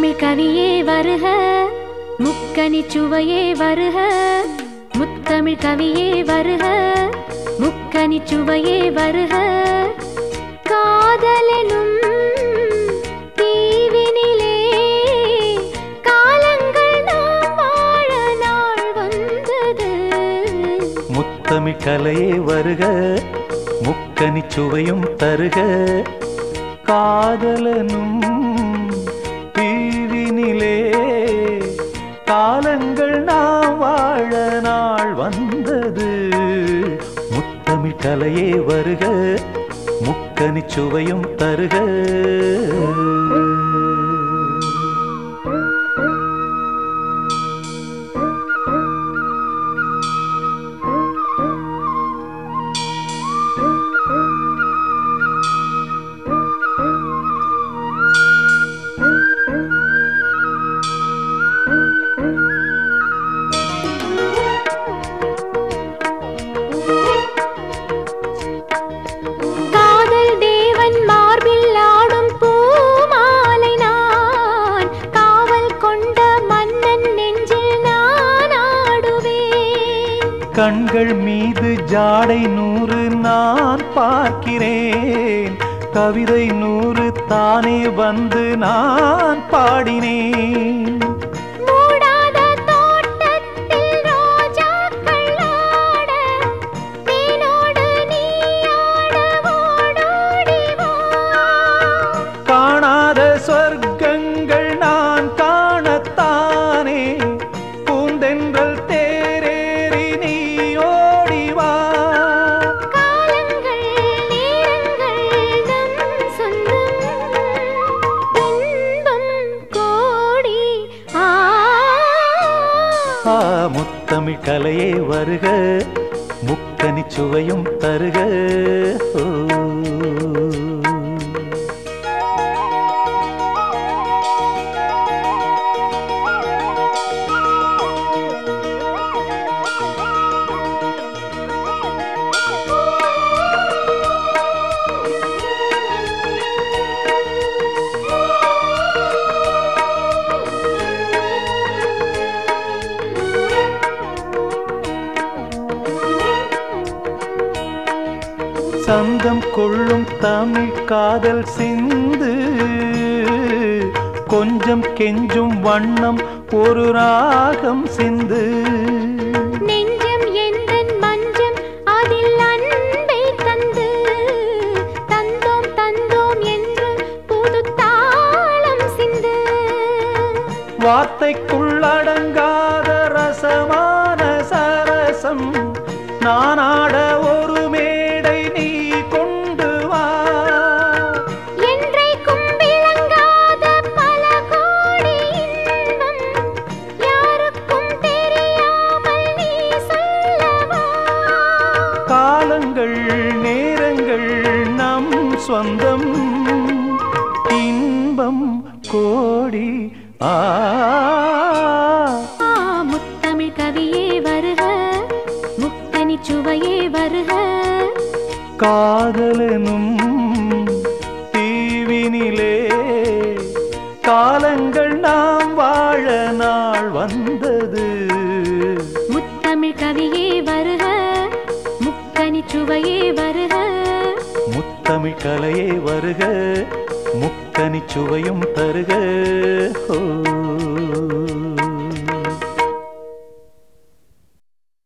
தமிழ் கவியே வருக முக்கணி சுவையே வருக முத்தமிழ் கவியே வருக முக்கணி சுவையே வருக. காதலெனும் தீவினிலே காலங்கள் நாம் வாழ நாள் வந்தது. முத்தமிழ் கலையே வருக முக்கணி சுவையும் தருக. காதலனும் காலங்கள் நாம் வாழ நாள் வந்தது. முத்தமிழ் கலையே வருக முக்கனி சுவையும் தருக. கண்கள் மீது ஜாடை நூறு நான் பார்க்கிறேன். கவிதை நூறு தானே வந்து நான் பாடினேன். தமிழ் கலையே வருக முக்கனி சுவையும் தருக ஓ. சந்தம் கொள்ளும் தமிழ் காதல் சிந்து. கொஞ்சம் கெஞ்சும் வண்ணம் ஒரு ராகம் சிந்து. நெஞ்சம் எந்தன் மஞ்சம் அதில் அன்பை தந்து. தந்தோம் தந்தோம் என்று புது தாளம் சிந்து. வார்த்தைக்குள்ளடங்காத ரசமான சரசம். நானாட காலங்கள் நேரங்கள் நம் சொந்தம். இன்பம் கோடி ஆ. முத்தமிழ் கவியே வருக முத்தனி சுவையே வருக. காதலனும் தீவினிலே காலங்கள் நாம் வாழ நாள் வந்தது. முத்தமிழ் கவியே தமிழ் கலையே வருக முத்தனி சுவையும் தருக. ஓ.